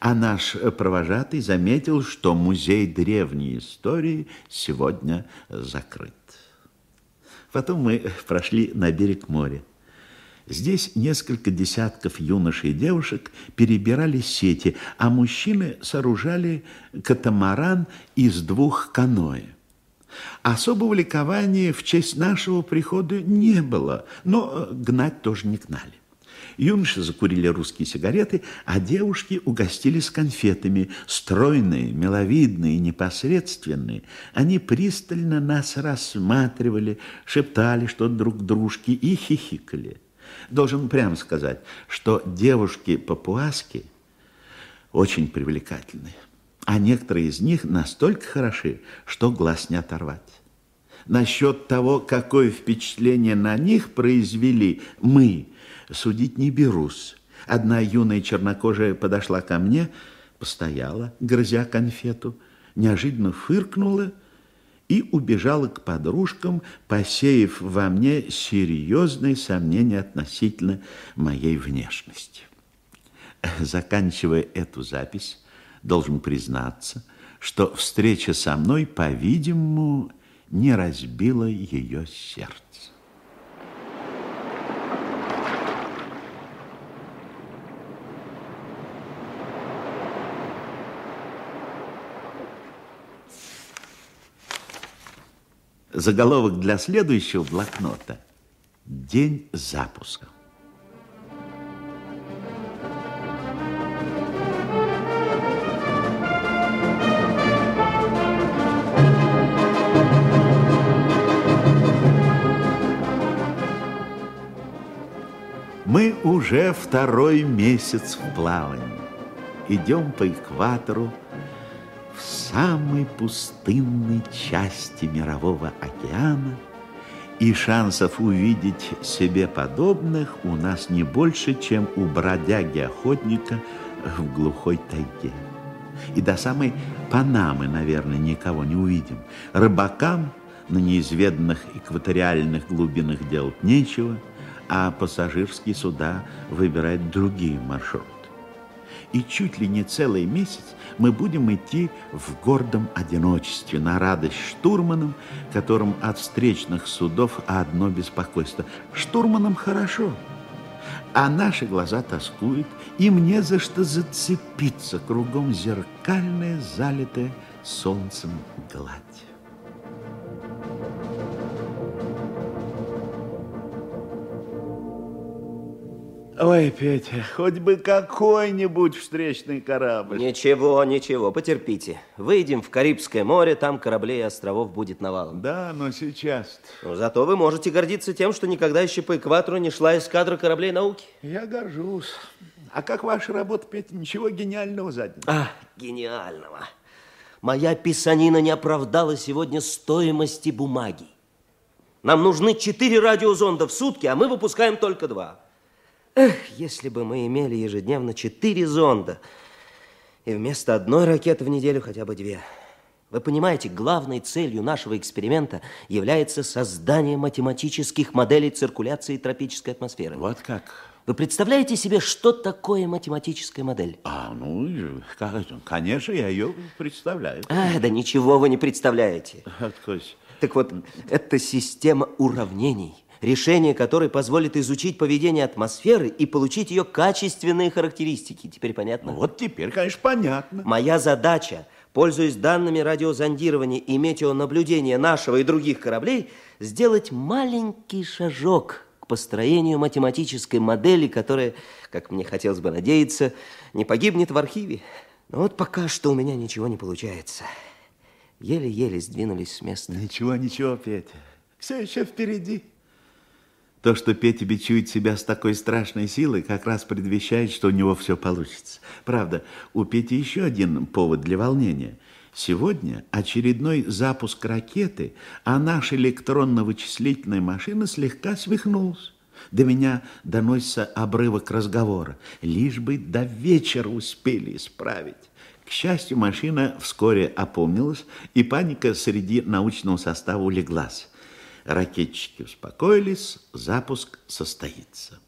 А наш провожатый заметил, что музей древней истории сегодня закрыт. Потом мы прошли на берег моря. Здесь несколько десятков юношей и девушек перебирали сети, а мужчины сооружали катамаран из двух каноэ. Особого ликования в честь нашего прихода не было, но гнать тоже не гнали. Юноши закурили русские сигареты, а девушки угостились конфетами, стройные, миловидные, непосредственные. Они пристально нас рассматривали, шептали что-то друг дружке и хихикали. Должен прямо сказать, что девушки-папуаски очень привлекательны, а некоторые из них настолько хороши, что глаз не оторвать. Насчет того, какое впечатление на них произвели мы, судить не берусь. Одна юная чернокожая подошла ко мне, постояла, грызя конфету, неожиданно фыркнула и убежала к подружкам, посеяв во мне серьезные сомнения относительно моей внешности. Заканчивая эту запись, должен признаться, что встреча со мной, по-видимому, не разбила ее сердце. Заголовок для следующего блокнота – День запуска. Уже второй месяц в плавании. Идем по экватору, в самой пустынной части мирового океана, и шансов увидеть себе подобных у нас не больше, чем у бродяги-охотника в глухой тайге. И до самой Панамы, наверное, никого не увидим. Рыбакам на неизведанных экваториальных глубинах делать нечего, а пассажирские суда выбирают другие маршруты и чуть ли не целый месяц мы будем идти в гордом одиночестве на радость штурманам, которым от встречных судов одно беспокойство. Штурманам хорошо, а наши глаза тоскуют, и мне за что зацепиться кругом зеркальная, залитая солнцем гладь. Ой, Петя, хоть бы какой-нибудь встречный корабль. Ничего, ничего, потерпите. Выйдем в Карибское море, там кораблей и островов будет навалом. Да, но сейчас... Но зато вы можете гордиться тем, что никогда еще по экватору не шла эскадра кораблей науки. Я горжусь. А как ваша работа, Петя? Ничего гениального заднего. А, гениального. Моя писанина не оправдала сегодня стоимости бумаги. Нам нужны четыре радиозонда в сутки, а мы выпускаем только два. Эх, если бы мы имели ежедневно четыре зонда, и вместо одной ракеты в неделю хотя бы две. Вы понимаете, главной целью нашего эксперимента является создание математических моделей циркуляции тропической атмосферы. Вот как? Вы представляете себе, что такое математическая модель? А, ну, конечно, я ее представляю. А, да ничего вы не представляете. Откуда? Так вот, это система уравнений – решение которой позволит изучить поведение атмосферы и получить ее качественные характеристики. Теперь понятно? Вот теперь, конечно, понятно. Моя задача, пользуясь данными радиозондирования и метеонаблюдения нашего и других кораблей, сделать маленький шажок к построению математической модели, которая, как мне хотелось бы надеяться, не погибнет в архиве. Но вот пока что у меня ничего не получается. Еле-еле сдвинулись с места. Ничего, ничего, Петя. Все еще впереди. То, что Петя бичует себя с такой страшной силой, как раз предвещает, что у него все получится. Правда, у Пети еще один повод для волнения. Сегодня очередной запуск ракеты, а наша электронно-вычислительная машина слегка свихнулась. До меня доносится обрывок разговора. Лишь бы до вечера успели исправить. К счастью, машина вскоре опомнилась, и паника среди научного состава улеглась. Ракетчики успокоились, запуск состоится.